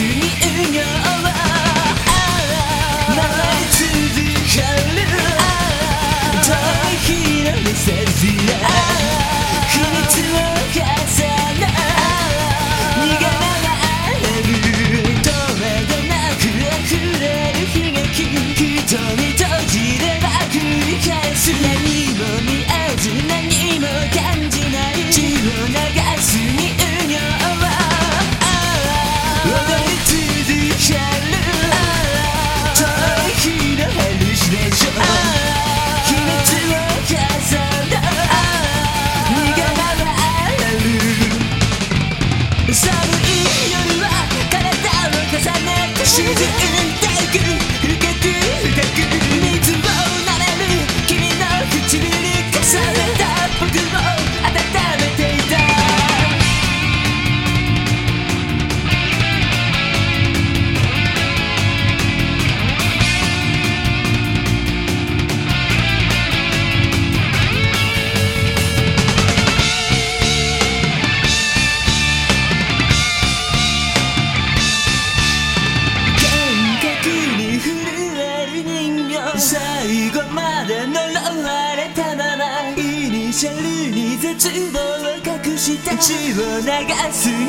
ん寒い夜は体を重ねて沈む最後まで呪われたままイニシャルに絶望を隠して血を流す乳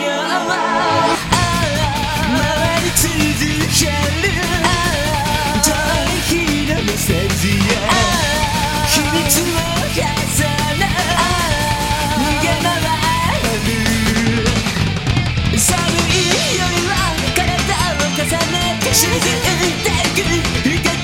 業は。回り続ける。逃避のメッセージや秘密を重ね。逃げ回る。寒い夜は体を重ねて沈んでいく。光